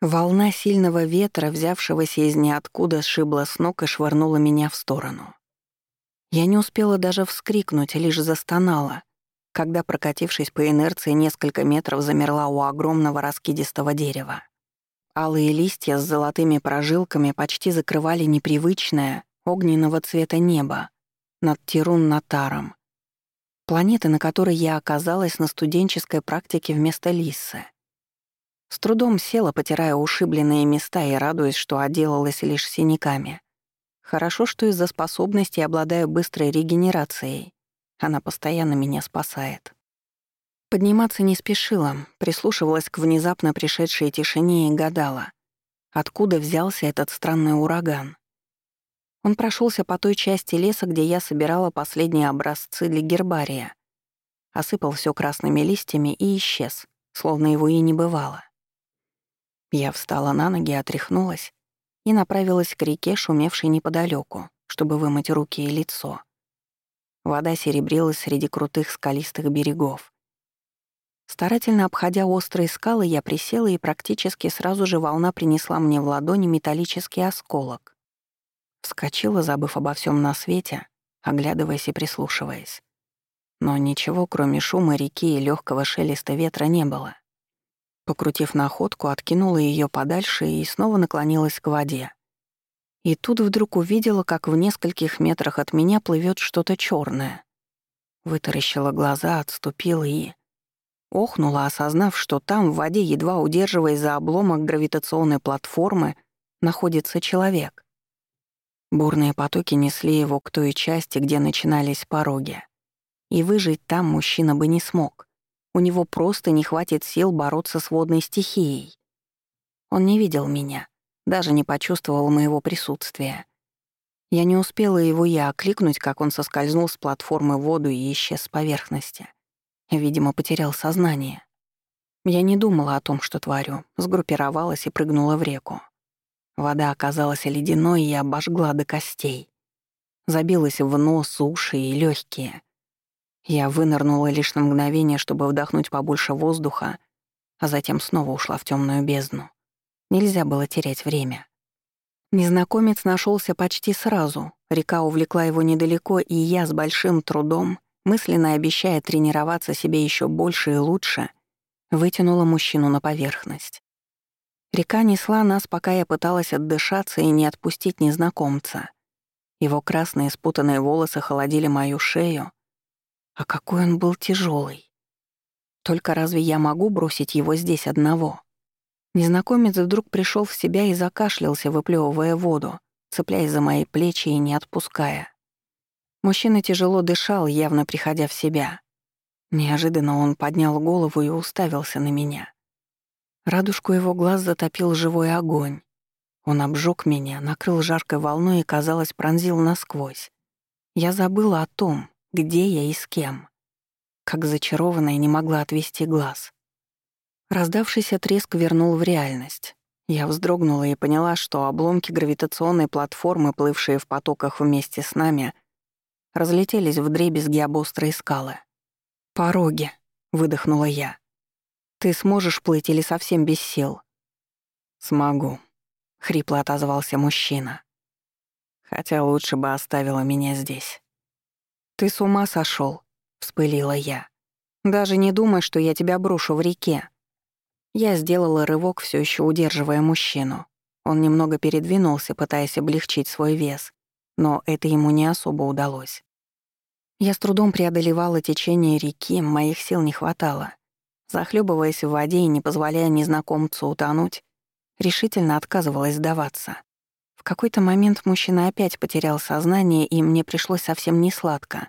Волна сильного ветра, взявшегося из ниоткуда, сшибла с ног и швырнула меня в сторону. Я не успела даже вскрикнуть, лишь застонала, когда, прокатившись по инерции несколько метров, замерла у огромного раскидистого дерева. Алые листья с золотыми прожилками почти закрывали непривычное, огненного цвета небо над Тирун-Натаром, планеты, на которой я оказалась на студенческой практике вместо Лиссы. С трудом села, потирая ушибленные места и радуясь, что отделалась лишь синяками. Хорошо, что из-за способности обладаю быстрой регенерацией. Она постоянно меня спасает. Подниматься не спешила, прислушивалась к внезапно пришедшей тишине и гадала, откуда взялся этот странный ураган. Он прошелся по той части леса, где я собирала последние образцы для гербария, осыпал все красными листьями и исчез, словно его и не бывало. Я встала на ноги, отряхнулась и направилась к реке, шумевшей неподалеку, чтобы вымыть руки и лицо. Вода серебрилась среди крутых скалистых берегов. Старательно обходя острые скалы, я присела, и практически сразу же волна принесла мне в ладони металлический осколок. Вскочила, забыв обо всем на свете, оглядываясь и прислушиваясь. Но ничего, кроме шума реки и легкого шелеста ветра, не было. Покрутив находку, откинула ее подальше и снова наклонилась к воде. И тут вдруг увидела, как в нескольких метрах от меня плывет что-то черное. Вытаращила глаза, отступила и... Охнула, осознав, что там, в воде, едва удерживаясь за обломок гравитационной платформы, находится человек. Бурные потоки несли его к той части, где начинались пороги. И выжить там мужчина бы не смог. У него просто не хватит сил бороться с водной стихией. Он не видел меня, даже не почувствовал моего присутствия. Я не успела его и окликнуть, как он соскользнул с платформы в воду и исчез с поверхности. Видимо, потерял сознание. Я не думала о том, что творю, сгруппировалась и прыгнула в реку. Вода оказалась ледяной и обожгла до костей. Забилась в нос, уши и легкие. Я вынырнула лишь на мгновение, чтобы вдохнуть побольше воздуха, а затем снова ушла в темную бездну. Нельзя было терять время. Незнакомец нашелся почти сразу. Река увлекла его недалеко, и я с большим трудом, мысленно обещая тренироваться себе еще больше и лучше, вытянула мужчину на поверхность. Река несла нас, пока я пыталась отдышаться и не отпустить незнакомца. Его красные спутанные волосы холодили мою шею, а какой он был тяжелый. Только разве я могу бросить его здесь одного? Незнакомец вдруг пришел в себя и закашлялся, выплевывая воду, цепляясь за мои плечи и не отпуская. Мужчина тяжело дышал, явно приходя в себя. Неожиданно он поднял голову и уставился на меня. Радужку его глаз затопил живой огонь. Он обжег меня, накрыл жаркой волной и, казалось, пронзил насквозь. Я забыла о том, где я и с кем. Как зачарованная не могла отвести глаз. Раздавшийся треск вернул в реальность. Я вздрогнула и поняла, что обломки гравитационной платформы, плывшие в потоках вместе с нами, разлетелись в дребезги об острые скалы. «Пороги», — выдохнула я. «Ты сможешь плыть или совсем без сил?» «Смогу», — хрипло отозвался мужчина. «Хотя лучше бы оставила меня здесь». «Ты с ума сошел, вспылила я. «Даже не думай, что я тебя брошу в реке». Я сделала рывок, все еще удерживая мужчину. Он немного передвинулся, пытаясь облегчить свой вес, но это ему не особо удалось. Я с трудом преодолевала течение реки, моих сил не хватало. Захлебываясь в воде и не позволяя незнакомцу утонуть, решительно отказывалась сдаваться. В какой-то момент мужчина опять потерял сознание, и мне пришлось совсем не сладко.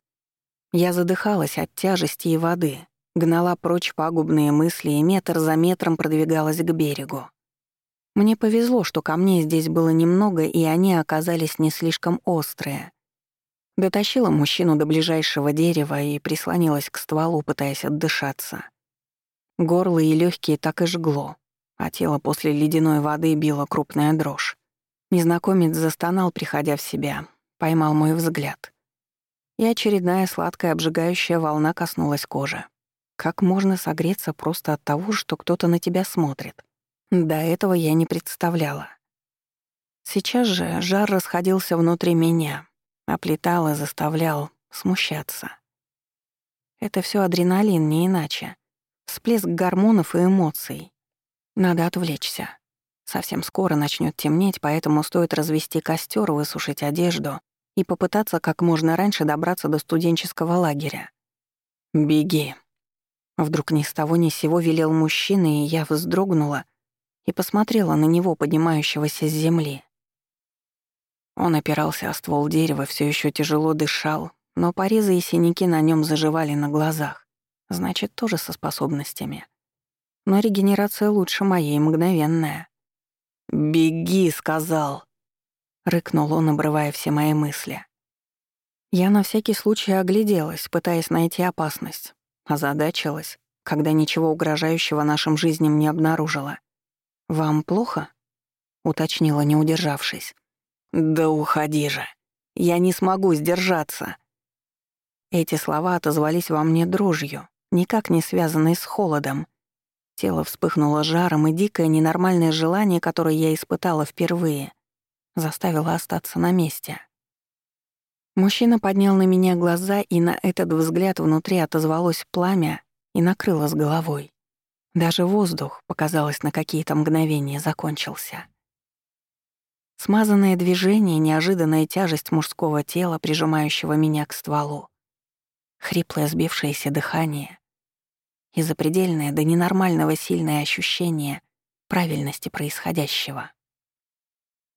Я задыхалась от тяжести и воды, гнала прочь пагубные мысли и метр за метром продвигалась к берегу. Мне повезло, что камней здесь было немного, и они оказались не слишком острые. Дотащила мужчину до ближайшего дерева и прислонилась к стволу, пытаясь отдышаться. Горло и легкие так и жгло, а тело после ледяной воды било крупная дрожь. Незнакомец застонал, приходя в себя, поймал мой взгляд. И очередная сладкая обжигающая волна коснулась кожи. Как можно согреться просто от того, что кто-то на тебя смотрит? До этого я не представляла. Сейчас же жар расходился внутри меня, оплетал и заставлял смущаться. Это все адреналин, не иначе. Всплеск гормонов и эмоций. Надо отвлечься. Совсем скоро начнет темнеть, поэтому стоит развести костер, высушить одежду и попытаться как можно раньше добраться до студенческого лагеря. «Беги!» Вдруг ни с того ни с сего велел мужчина, и я вздрогнула и посмотрела на него, поднимающегося с земли. Он опирался о ствол дерева, все еще тяжело дышал, но порезы и синяки на нем заживали на глазах. Значит, тоже со способностями. Но регенерация лучше моей, мгновенная. «Беги!» — сказал. Рыкнул он, обрывая все мои мысли. Я на всякий случай огляделась, пытаясь найти опасность. Озадачилась, когда ничего угрожающего нашим жизням не обнаружила. «Вам плохо?» — уточнила, не удержавшись. «Да уходи же! Я не смогу сдержаться!» Эти слова отозвались во мне дрожью, никак не связанной с холодом. Тело вспыхнуло жаром, и дикое ненормальное желание, которое я испытала впервые, заставило остаться на месте. Мужчина поднял на меня глаза, и на этот взгляд внутри отозвалось пламя и накрыло с головой. Даже воздух, показалось, на какие-то мгновения закончился. Смазанное движение, неожиданная тяжесть мужского тела, прижимающего меня к стволу. Хриплое сбившееся дыхание и запредельное до ненормального сильное ощущение правильности происходящего.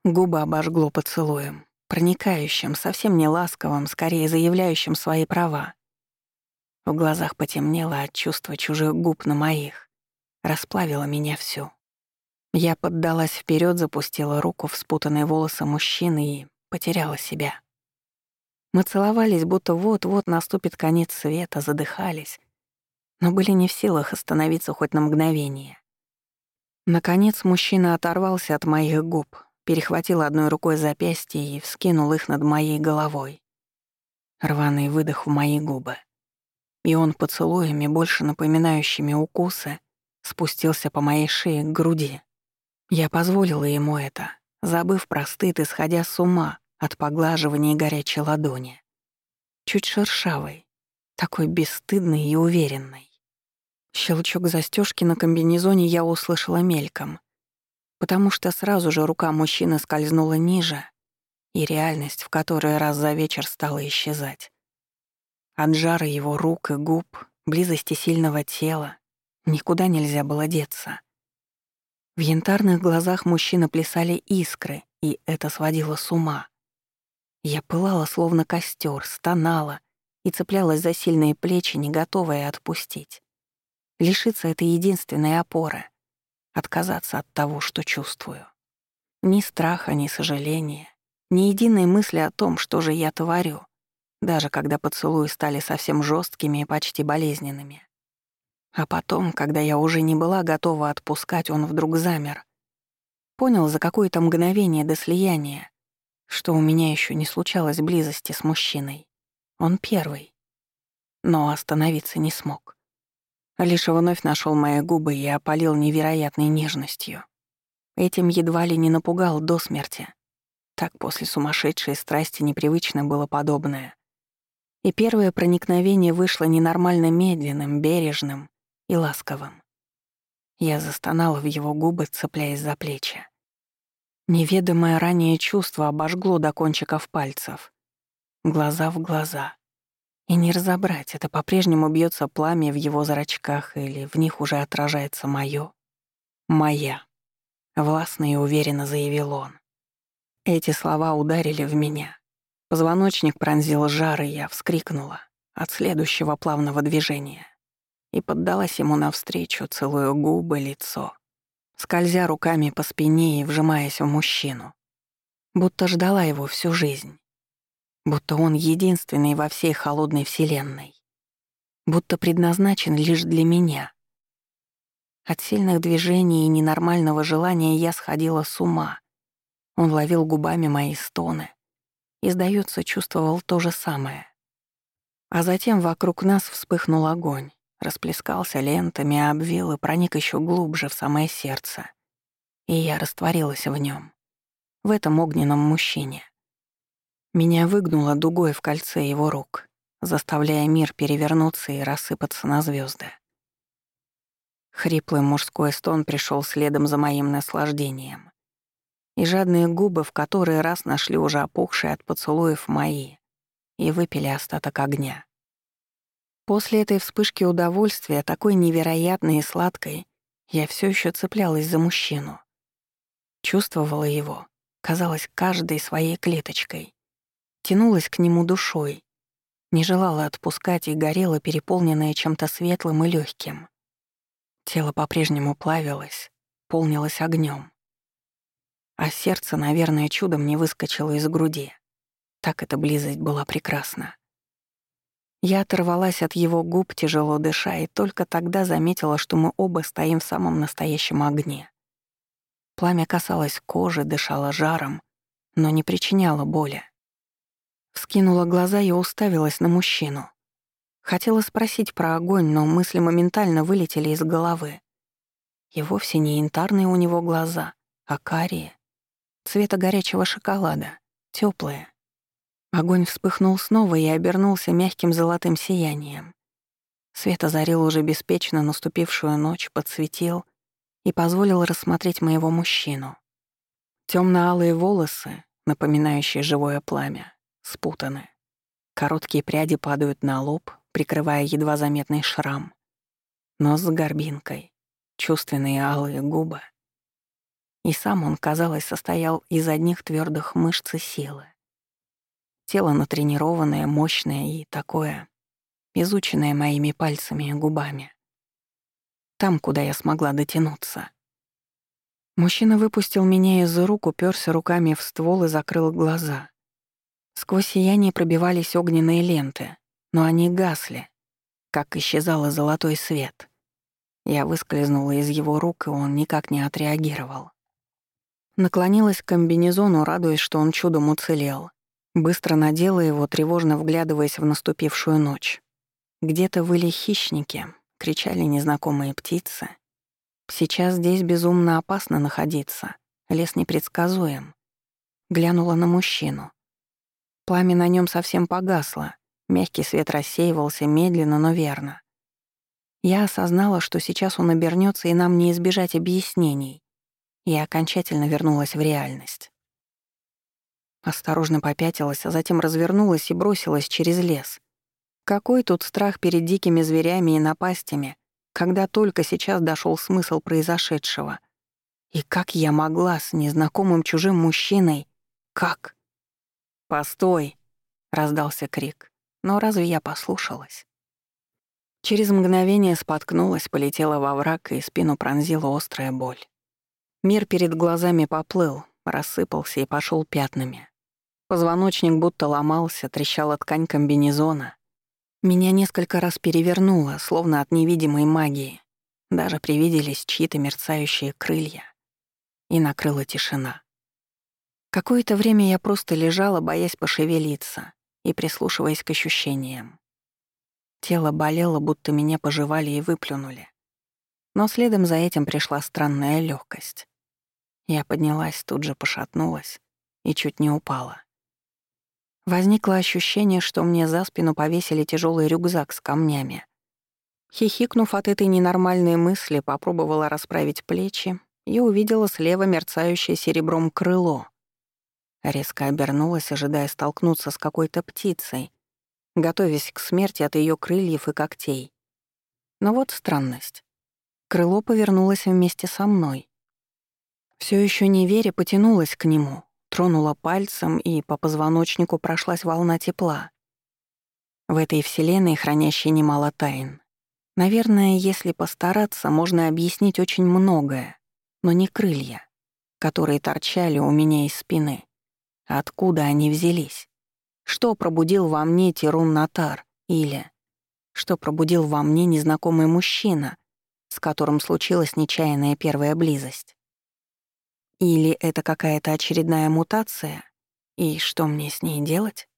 Губы обожгло поцелуем, проникающим, совсем не ласковым, скорее заявляющим свои права. В глазах потемнело от чувства чужих губ на моих, расплавило меня всю. Я поддалась вперед, запустила руку в спутанные волосы мужчины и потеряла себя. Мы целовались, будто вот-вот наступит конец света, задыхались, но были не в силах остановиться хоть на мгновение. Наконец мужчина оторвался от моих губ, перехватил одной рукой запястье и вскинул их над моей головой. Рваный выдох в мои губы. И он поцелуями, больше напоминающими укусы, спустился по моей шее к груди. Я позволила ему это, забыв про стыд и сходя с ума от поглаживания горячей ладони. Чуть шершавой, такой бесстыдной и уверенной. Щелчок застежки на комбинезоне я услышала мельком, потому что сразу же рука мужчины скользнула ниже, и реальность в который раз за вечер стала исчезать. От жара его рук и губ, близости сильного тела, никуда нельзя было деться. В янтарных глазах мужчины плясали искры, и это сводило с ума. Я пылала, словно костер, стонала и цеплялась за сильные плечи, не готовая отпустить. Лишиться этой единственной опоры, отказаться от того, что чувствую. Ни страха, ни сожаления, ни единой мысли о том, что же я творю, даже когда поцелуи стали совсем жесткими и почти болезненными. А потом, когда я уже не была готова отпускать, он вдруг замер. Понял за какое-то мгновение до слияния, что у меня еще не случалось близости с мужчиной. Он первый. Но остановиться не смог. Лишь вновь нашел мои губы и опалил невероятной нежностью. Этим едва ли не напугал до смерти. Так после сумасшедшей страсти непривычно было подобное. И первое проникновение вышло ненормально медленным, бережным, и ласковым. Я застонала в его губы, цепляясь за плечи. Неведомое ранее чувство обожгло до кончиков пальцев. Глаза в глаза. И не разобрать, это по-прежнему бьется пламя в его зрачках или в них уже отражается моё. «Моя», — властно и уверенно заявил он. Эти слова ударили в меня. Позвоночник пронзил жар, и я вскрикнула от следующего плавного движения и поддалась ему навстречу, целуя губы, лицо, скользя руками по спине и вжимаясь в мужчину. Будто ждала его всю жизнь. Будто он единственный во всей холодной вселенной. Будто предназначен лишь для меня. От сильных движений и ненормального желания я сходила с ума. Он ловил губами мои стоны и, сдается, чувствовал то же самое. А затем вокруг нас вспыхнул огонь, расплескался лентами, обвил и проник еще глубже в самое сердце. и я растворилась в нем, в этом огненном мужчине. Меня выгнуло дугой в кольце его рук, заставляя мир перевернуться и рассыпаться на звезды. Хриплый мужской стон пришел следом за моим наслаждением. И жадные губы в который раз нашли уже опухшие от поцелуев мои и выпили остаток огня. После этой вспышки удовольствия, такой невероятной и сладкой, я все еще цеплялась за мужчину. Чувствовала его, казалось, каждой своей клеточкой. Тянулась к нему душой, не желала отпускать и горела, переполненная чем-то светлым и легким. Тело по-прежнему плавилось, полнилось огнем. А сердце, наверное, чудом не выскочило из груди. Так эта близость была прекрасна. Я оторвалась от его губ, тяжело дыша, и только тогда заметила, что мы оба стоим в самом настоящем огне. Пламя касалось кожи, дышало жаром, но не причиняло боли. Вскинула глаза и уставилась на мужчину. Хотела спросить про огонь, но мысли моментально вылетели из головы. И вовсе не янтарные у него глаза, а карие. Цвета горячего шоколада, теплые. Огонь вспыхнул снова и обернулся мягким золотым сиянием. Свет озарил уже беспечно наступившую ночь, подсветил и позволил рассмотреть моего мужчину. Темно-алые волосы, напоминающие живое пламя, спутаны. Короткие пряди падают на лоб, прикрывая едва заметный шрам. Нос с горбинкой, чувственные алые губы. И сам он, казалось, состоял из одних твердых мышц и силы. Тело натренированное, мощное и такое, изученное моими пальцами и губами. Там, куда я смогла дотянуться. Мужчина выпустил меня из рук, уперся руками в ствол и закрыл глаза. Сквозь сияние пробивались огненные ленты, но они гасли, как исчезал золотой свет. Я выскользнула из его рук, и он никак не отреагировал. Наклонилась к комбинезону, радуясь, что он чудом уцелел. Быстро надела его, тревожно вглядываясь в наступившую ночь. Где-то выли хищники, кричали незнакомые птицы. Сейчас здесь безумно опасно находиться, лес непредсказуем. Глянула на мужчину. Пламя на нем совсем погасло, Мягкий свет рассеивался медленно, но верно. Я осознала, что сейчас он обернется, и нам не избежать объяснений. Я окончательно вернулась в реальность. Осторожно попятилась, а затем развернулась и бросилась через лес. Какой тут страх перед дикими зверями и напастями, когда только сейчас дошел смысл произошедшего. И как я могла с незнакомым чужим мужчиной? Как? «Постой!» — раздался крик. Но разве я послушалась? Через мгновение споткнулась, полетела во враг и спину пронзила острая боль. Мир перед глазами поплыл, рассыпался и пошел пятнами. Позвоночник будто ломался, трещала ткань комбинезона. Меня несколько раз перевернуло, словно от невидимой магии. Даже привиделись чьи-то мерцающие крылья. И накрыла тишина. Какое-то время я просто лежала, боясь пошевелиться, и прислушиваясь к ощущениям. Тело болело, будто меня пожевали и выплюнули. Но следом за этим пришла странная легкость. Я поднялась, тут же пошатнулась и чуть не упала. Возникло ощущение, что мне за спину повесили тяжелый рюкзак с камнями. Хихикнув от этой ненормальной мысли, попробовала расправить плечи и увидела слева мерцающее серебром крыло — Резко обернулась, ожидая столкнуться с какой-то птицей, готовясь к смерти от ее крыльев и когтей. Но вот странность. Крыло повернулось вместе со мной. Все еще не веря, потянулась к нему, тронула пальцем, и по позвоночнику прошлась волна тепла. В этой вселенной, хранящей немало тайн, наверное, если постараться, можно объяснить очень многое, но не крылья, которые торчали у меня из спины. Откуда они взялись? Что пробудил во мне Тирун Натар? Или что пробудил во мне незнакомый мужчина, с которым случилась нечаянная первая близость? Или это какая-то очередная мутация? И что мне с ней делать?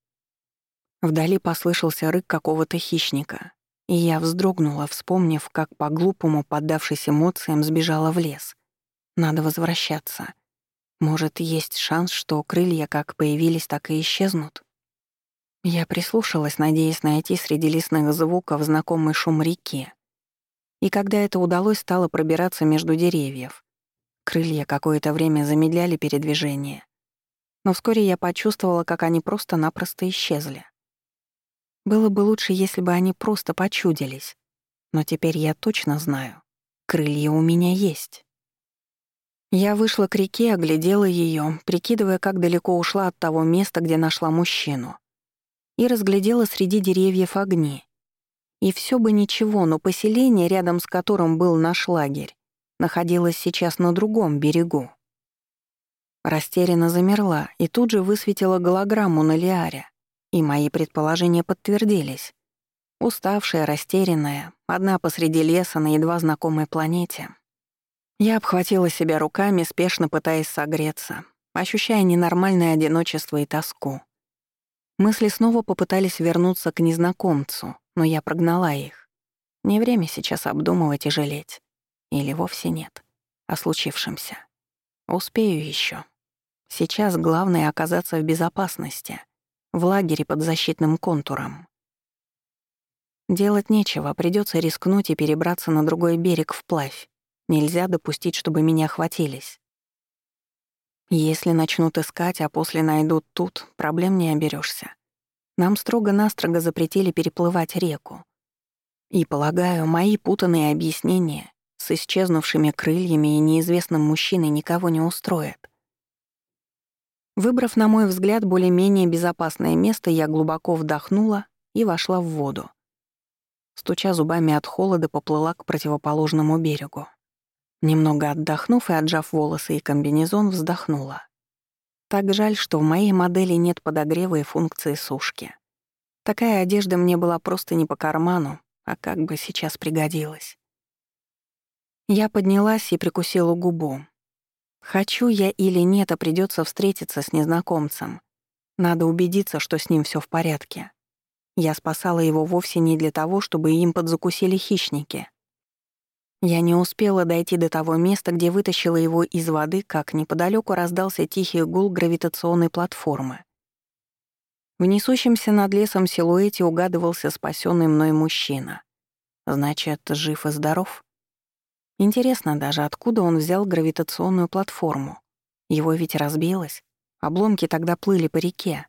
Вдали послышался рык какого-то хищника, и я вздрогнула, вспомнив, как по-глупому, поддавшись эмоциям, сбежала в лес. Надо возвращаться. Может, есть шанс, что крылья как появились, так и исчезнут? Я прислушалась, надеясь найти среди лесных звуков знакомый шум реки. И когда это удалось, стало пробираться между деревьев. Крылья какое-то время замедляли передвижение. Но вскоре я почувствовала, как они просто-напросто исчезли. Было бы лучше, если бы они просто почудились. Но теперь я точно знаю. Крылья у меня есть. Я вышла к реке, оглядела ее, прикидывая, как далеко ушла от того места, где нашла мужчину и разглядела среди деревьев огни. И все бы ничего, но поселение, рядом с которым был наш лагерь, находилось сейчас на другом берегу. Растерянно замерла и тут же высветила голограмму на Лиаре, и мои предположения подтвердились. Уставшая, растерянная, одна посреди леса на едва знакомой планете. Я обхватила себя руками, спешно пытаясь согреться, ощущая ненормальное одиночество и тоску. Мысли снова попытались вернуться к незнакомцу, но я прогнала их. Не время сейчас обдумывать и жалеть. Или вовсе нет. О случившемся. Успею еще. Сейчас главное — оказаться в безопасности. В лагере под защитным контуром. Делать нечего, придется рискнуть и перебраться на другой берег вплавь. Нельзя допустить, чтобы меня хватились. Если начнут искать, а после найдут тут, проблем не оберешься. Нам строго-настрого запретили переплывать реку. И, полагаю, мои путанные объяснения с исчезнувшими крыльями и неизвестным мужчиной никого не устроят. Выбрав, на мой взгляд, более-менее безопасное место, я глубоко вдохнула и вошла в воду. Стуча зубами от холода, поплыла к противоположному берегу. Немного отдохнув и отжав волосы и комбинезон, вздохнула. Так жаль, что в моей модели нет подогрева и функции сушки. Такая одежда мне была просто не по карману, а как бы сейчас пригодилась. Я поднялась и прикусила губу. Хочу я или нет, а придется встретиться с незнакомцем. Надо убедиться, что с ним все в порядке. Я спасала его вовсе не для того, чтобы им подзакусили хищники. Я не успела дойти до того места, где вытащила его из воды, как неподалеку раздался тихий гул гравитационной платформы. В несущемся над лесом силуэте угадывался спасенный мной мужчина. Значит, жив и здоров? Интересно даже, откуда он взял гравитационную платформу. Его ведь разбилось. Обломки тогда плыли по реке.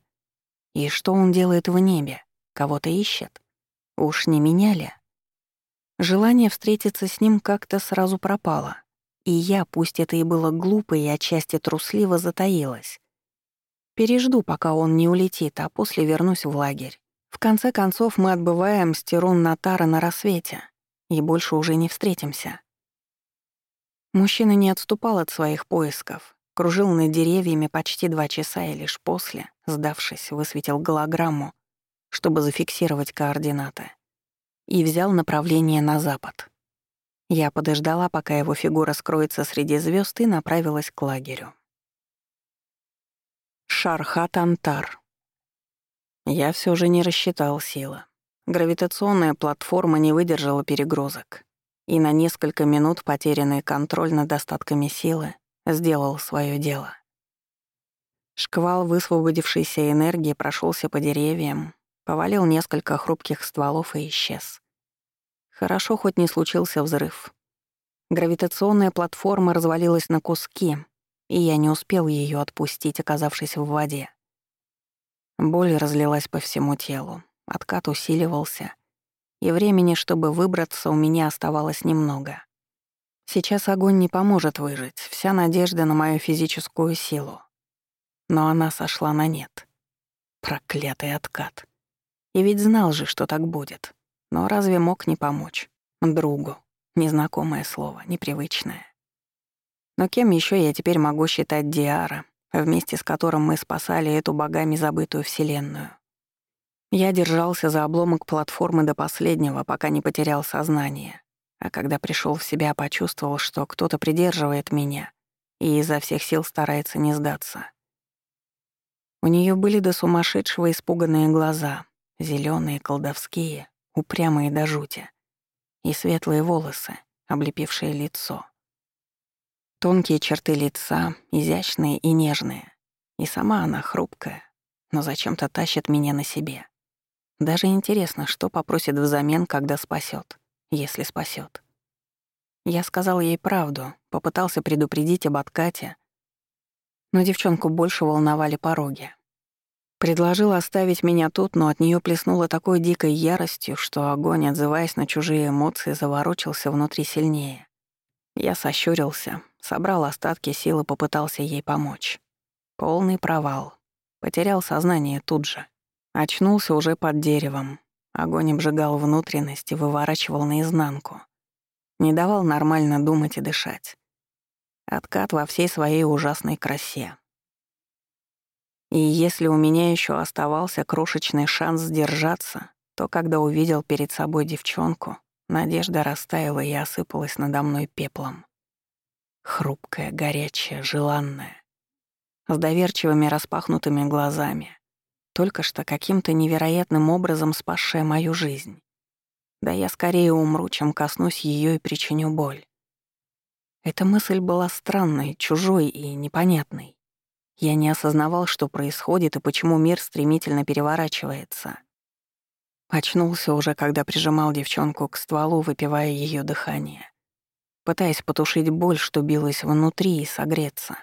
И что он делает в небе? Кого-то ищет? Уж не меняли? Желание встретиться с ним как-то сразу пропало, и я, пусть это и было глупо и отчасти трусливо, затаилась. Пережду, пока он не улетит, а после вернусь в лагерь. В конце концов, мы отбываем с Тирун Натара на рассвете, и больше уже не встретимся. Мужчина не отступал от своих поисков, кружил над деревьями почти два часа и лишь после, сдавшись, высветил голограмму, чтобы зафиксировать координаты и взял направление на запад. Я подождала, пока его фигура скроется среди звезд и направилась к лагерю. Шархат-Антар. Я все же не рассчитал силы. Гравитационная платформа не выдержала перегрузок, и на несколько минут потерянный контроль над остатками силы сделал свое дело. Шквал высвободившейся энергии прошелся по деревьям, Повалил несколько хрупких стволов и исчез. Хорошо, хоть не случился взрыв. Гравитационная платформа развалилась на куски, и я не успел ее отпустить, оказавшись в воде. Боль разлилась по всему телу, откат усиливался, и времени, чтобы выбраться, у меня оставалось немного. Сейчас огонь не поможет выжить, вся надежда на мою физическую силу. Но она сошла на нет. Проклятый откат. И ведь знал же, что так будет. Но разве мог не помочь? Другу. Незнакомое слово, непривычное. Но кем еще я теперь могу считать Диара, вместе с которым мы спасали эту богами забытую вселенную? Я держался за обломок платформы до последнего, пока не потерял сознание. А когда пришел в себя, почувствовал, что кто-то придерживает меня и изо всех сил старается не сдаться. У нее были до сумасшедшего испуганные глаза, зеленые, колдовские, упрямые до жути, и светлые волосы, облепившие лицо. Тонкие черты лица, изящные и нежные. И сама она хрупкая, но зачем-то тащит меня на себе. Даже интересно, что попросит взамен, когда спасет, если спасет. Я сказал ей правду, попытался предупредить об откате, но девчонку больше волновали пороги. Предложил оставить меня тут, но от нее плеснуло такой дикой яростью, что огонь, отзываясь на чужие эмоции, заворочился внутри сильнее. Я сощурился, собрал остатки сил и попытался ей помочь. Полный провал. Потерял сознание тут же. Очнулся уже под деревом. Огонь обжигал внутренности, выворачивал наизнанку. Не давал нормально думать и дышать. Откат во всей своей ужасной красе. И если у меня еще оставался крошечный шанс сдержаться, то когда увидел перед собой девчонку, надежда растаяла и осыпалась надо мной пеплом. Хрупкая, горячая, желанная. С доверчивыми распахнутыми глазами. Только что каким-то невероятным образом спасшая мою жизнь. Да я скорее умру, чем коснусь ее и причиню боль. Эта мысль была странной, чужой и непонятной. Я не осознавал, что происходит и почему мир стремительно переворачивается. Очнулся уже, когда прижимал девчонку к стволу, выпивая ее дыхание, пытаясь потушить боль, что билась внутри, и согреться.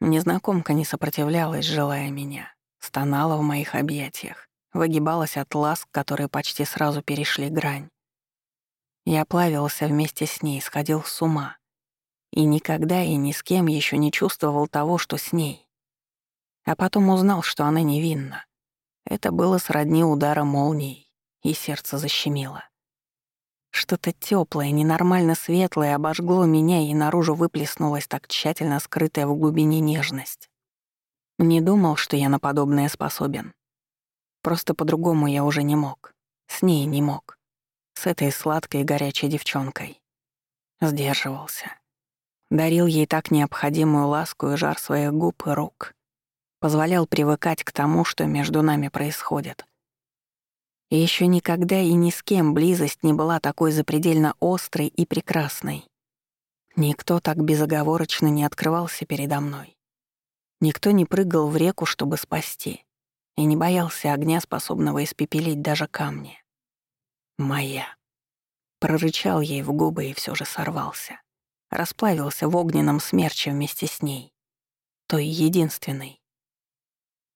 Незнакомка не сопротивлялась, желая меня, стонала в моих объятиях, выгибалась от ласк, которые почти сразу перешли грань. Я плавился вместе с ней, сходил с ума. И никогда и ни с кем еще не чувствовал того, что с ней. А потом узнал, что она невинна. Это было сродни удара молнией, и сердце защемило. Что-то теплое, ненормально светлое обожгло меня и наружу выплеснулась так тщательно скрытая в глубине нежность. Не думал, что я на подобное способен. Просто по-другому я уже не мог. С ней не мог. С этой сладкой горячей девчонкой. Сдерживался. Дарил ей так необходимую ласку и жар своих губ и рук. Позволял привыкать к тому, что между нами происходит. И еще никогда и ни с кем близость не была такой запредельно острой и прекрасной. Никто так безоговорочно не открывался передо мной. Никто не прыгал в реку, чтобы спасти, и не боялся огня, способного испепелить даже камни. «Моя». Прорычал ей в губы и все же сорвался расплавился в огненном смерче вместе с ней, той единственной.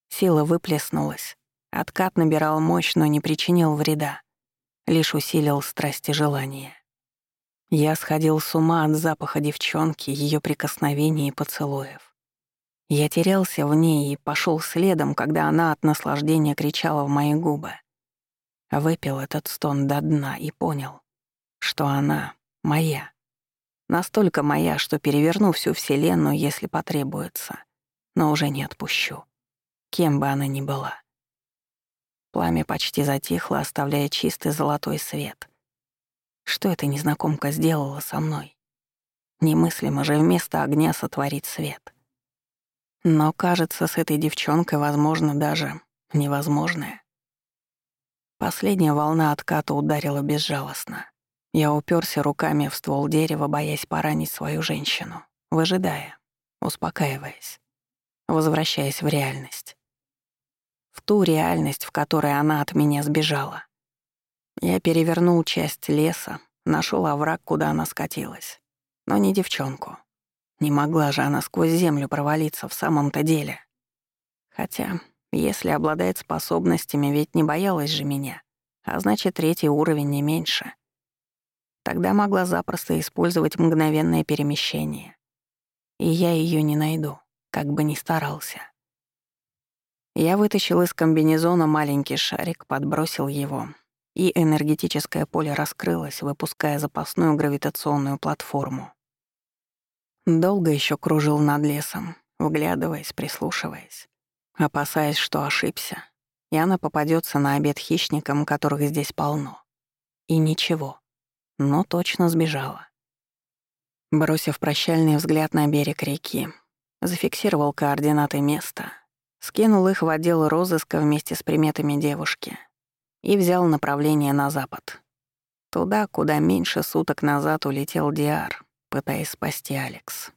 Сила выплеснулась, откат набирал мощь, но не причинил вреда, лишь усилил страсть и желание. Я сходил с ума от запаха девчонки, ее прикосновений и поцелуев. Я терялся в ней и пошел следом, когда она от наслаждения кричала в мои губы. Выпил этот стон до дна и понял, что она моя. Настолько моя, что переверну всю Вселенную, если потребуется, но уже не отпущу. Кем бы она ни была. Пламя почти затихло, оставляя чистый золотой свет. Что эта незнакомка сделала со мной? Немыслимо же вместо огня сотворить свет. Но, кажется, с этой девчонкой возможно даже невозможное. Последняя волна отката ударила безжалостно. Я уперся руками в ствол дерева, боясь поранить свою женщину, выжидая, успокаиваясь, возвращаясь в реальность. В ту реальность, в которой она от меня сбежала. Я перевернул часть леса, нашел овраг, куда она скатилась. Но не девчонку. Не могла же она сквозь землю провалиться в самом-то деле. Хотя, если обладает способностями, ведь не боялась же меня, а значит, третий уровень не меньше — Тогда могла запросто использовать мгновенное перемещение. И я ее не найду, как бы ни старался. Я вытащил из комбинезона маленький шарик, подбросил его, и энергетическое поле раскрылось, выпуская запасную гравитационную платформу. Долго еще кружил над лесом, вглядываясь, прислушиваясь, опасаясь, что ошибся, и она попадется на обед хищникам, которых здесь полно. И ничего но точно сбежала. Бросив прощальный взгляд на берег реки, зафиксировал координаты места, скинул их в отдел розыска вместе с приметами девушки и взял направление на запад. Туда, куда меньше суток назад улетел Диар, пытаясь спасти Алекс.